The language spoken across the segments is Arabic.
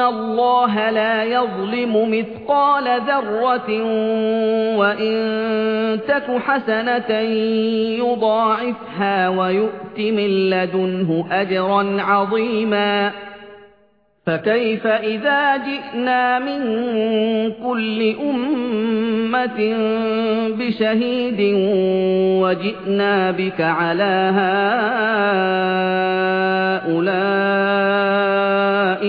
الله لا يظلم مثقال ذرة وإن تك حسنة يضاعفها ويؤت من لدنه أجرا عظيما فكيف إذا جئنا من كل أمة بشهيد وجئنا بك على هؤلاء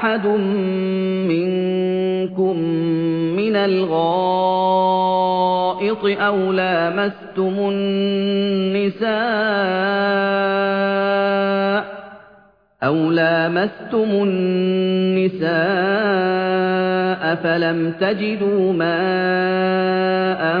أحد منكم من الغائط أو لامستم النساء أو لامستم النساء فلم تجدوا ماء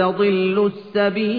تضلوا السبيل